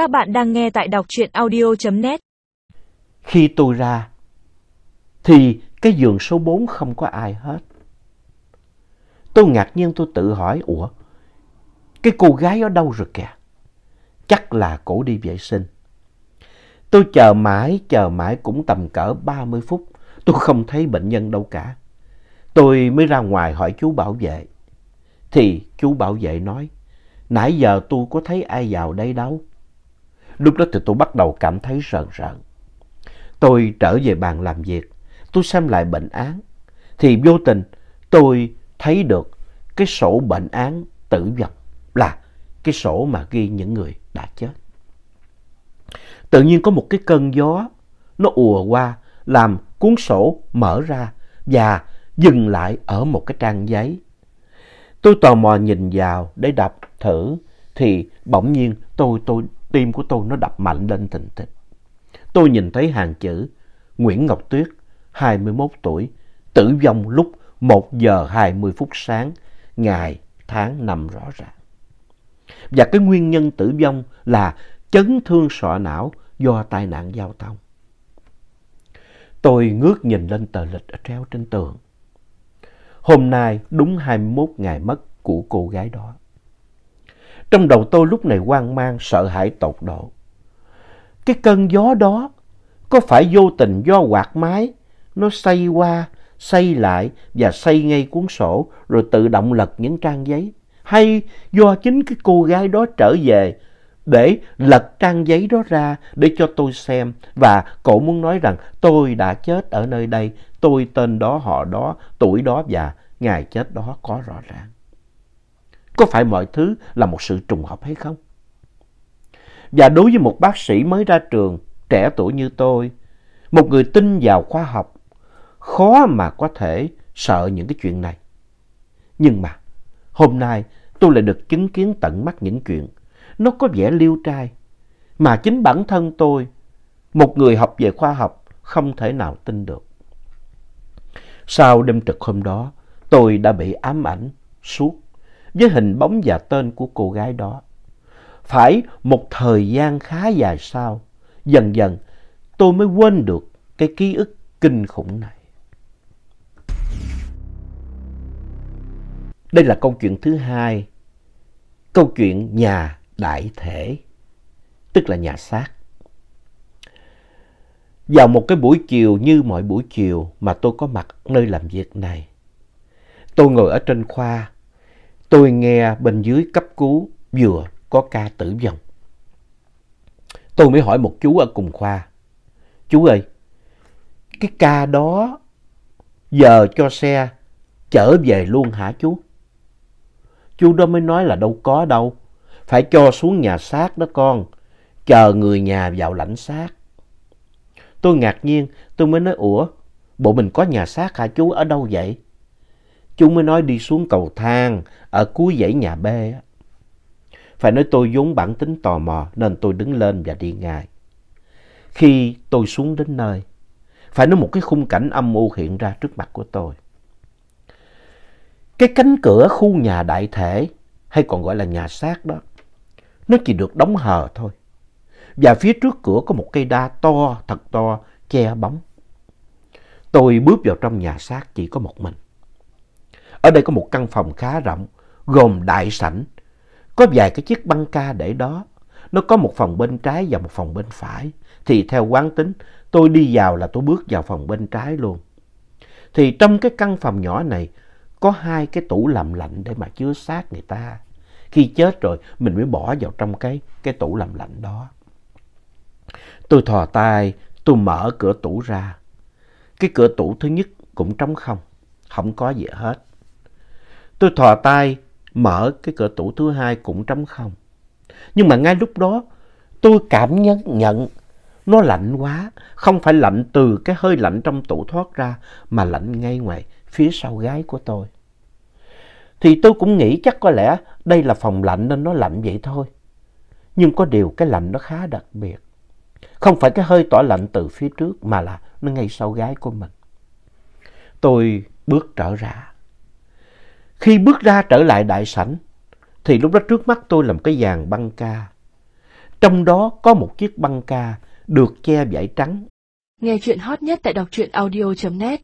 Các bạn đang nghe tại đọc truyện audio.net. Khi tôi ra, thì cái giường số 4 không có ai hết. Tôi ngạc nhiên tôi tự hỏi, ủa, cái cô gái ở đâu rồi kìa? Chắc là cổ đi vệ sinh. Tôi chờ mãi, chờ mãi cũng tầm cỡ 30 phút. Tôi không thấy bệnh nhân đâu cả. Tôi mới ra ngoài hỏi chú bảo vệ. Thì chú bảo vệ nói, nãy giờ tôi có thấy ai vào đây đâu. Lúc đó thì tôi bắt đầu cảm thấy rợn rợn. Tôi trở về bàn làm việc, tôi xem lại bệnh án. Thì vô tình tôi thấy được cái sổ bệnh án tử vong là cái sổ mà ghi những người đã chết. Tự nhiên có một cái cơn gió nó ùa qua làm cuốn sổ mở ra và dừng lại ở một cái trang giấy. Tôi tò mò nhìn vào để đọc thử thì bỗng nhiên tôi tôi tim của tôi nó đập mạnh lên thình thịch. Tôi nhìn thấy hàng chữ Nguyễn Ngọc Tuyết, 21 tuổi, tử vong lúc 1 giờ 20 phút sáng, ngày, tháng, năm rõ ràng. Và cái nguyên nhân tử vong là chấn thương sọ não do tai nạn giao thông. Tôi ngước nhìn lên tờ lịch ở treo trên tường. Hôm nay đúng 21 ngày mất của cô gái đó. Trong đầu tôi lúc này hoang mang, sợ hãi tột độ. Cái cơn gió đó có phải vô tình do quạt máy, nó xoay qua, xoay lại và xoay ngay cuốn sổ rồi tự động lật những trang giấy? Hay do chính cái cô gái đó trở về để lật trang giấy đó ra để cho tôi xem và cậu muốn nói rằng tôi đã chết ở nơi đây, tôi tên đó, họ đó, tuổi đó và ngày chết đó có rõ ràng. Có phải mọi thứ là một sự trùng hợp hay không? Và đối với một bác sĩ mới ra trường, trẻ tuổi như tôi, một người tin vào khoa học, khó mà có thể sợ những cái chuyện này. Nhưng mà hôm nay tôi lại được chứng kiến tận mắt những chuyện nó có vẻ liêu trai mà chính bản thân tôi, một người học về khoa học, không thể nào tin được. Sau đêm trực hôm đó, tôi đã bị ám ảnh suốt với hình bóng và tên của cô gái đó. Phải một thời gian khá dài sau, dần dần tôi mới quên được cái ký ức kinh khủng này. Đây là câu chuyện thứ hai, câu chuyện nhà đại thể, tức là nhà xác. Vào một cái buổi chiều như mọi buổi chiều mà tôi có mặt nơi làm việc này, tôi ngồi ở trên khoa, tôi nghe bên dưới cấp cứu vừa có ca tử vong. Tôi mới hỏi một chú ở cùng khoa, chú ơi, cái ca đó giờ cho xe chở về luôn hả chú? Chú đó mới nói là đâu có đâu, phải cho xuống nhà xác đó con, chờ người nhà vào lãnh xác. Tôi ngạc nhiên, tôi mới nói, ủa, bộ mình có nhà xác hả chú, ở đâu vậy? Chú mới nói đi xuống cầu thang, ở cuối dãy nhà B. Phải nói tôi vốn bản tính tò mò nên tôi đứng lên và đi ngay. Khi tôi xuống đến nơi, phải nói một cái khung cảnh âm u hiện ra trước mặt của tôi. Cái cánh cửa khu nhà đại thể, hay còn gọi là nhà xác đó, nó chỉ được đóng hờ thôi. Và phía trước cửa có một cây đa to, thật to, che bóng. Tôi bước vào trong nhà xác chỉ có một mình. Ở đây có một căn phòng khá rộng, gồm đại sảnh. Có vài cái chiếc băng ca để đó. Nó có một phòng bên trái và một phòng bên phải. Thì theo quán tính, tôi đi vào là tôi bước vào phòng bên trái luôn. Thì trong cái căn phòng nhỏ này, có hai cái tủ làm lạnh để mà chứa xác người ta. Khi chết rồi mình mới bỏ vào trong cái, cái tủ làm lạnh đó. Tôi thò tay, tôi mở cửa tủ ra. Cái cửa tủ thứ nhất cũng trống không, không có gì hết. Tôi thò tay, mở cái cửa tủ thứ hai cũng trống không. Nhưng mà ngay lúc đó, tôi cảm nhận, nhận nó lạnh quá. Không phải lạnh từ cái hơi lạnh trong tủ thoát ra, mà lạnh ngay ngoài phía sau gái của tôi. Thì tôi cũng nghĩ chắc có lẽ đây là phòng lạnh nên nó lạnh vậy thôi. Nhưng có điều cái lạnh nó khá đặc biệt. Không phải cái hơi tỏa lạnh từ phía trước mà là nó ngay sau gái của mình. Tôi bước trở ra. Khi bước ra trở lại đại sảnh, thì lúc đó trước mắt tôi là một cái dàn băng ca. Trong đó có một chiếc băng ca được che vải trắng. Nghe chuyện hot nhất tại đọc truyện audio.net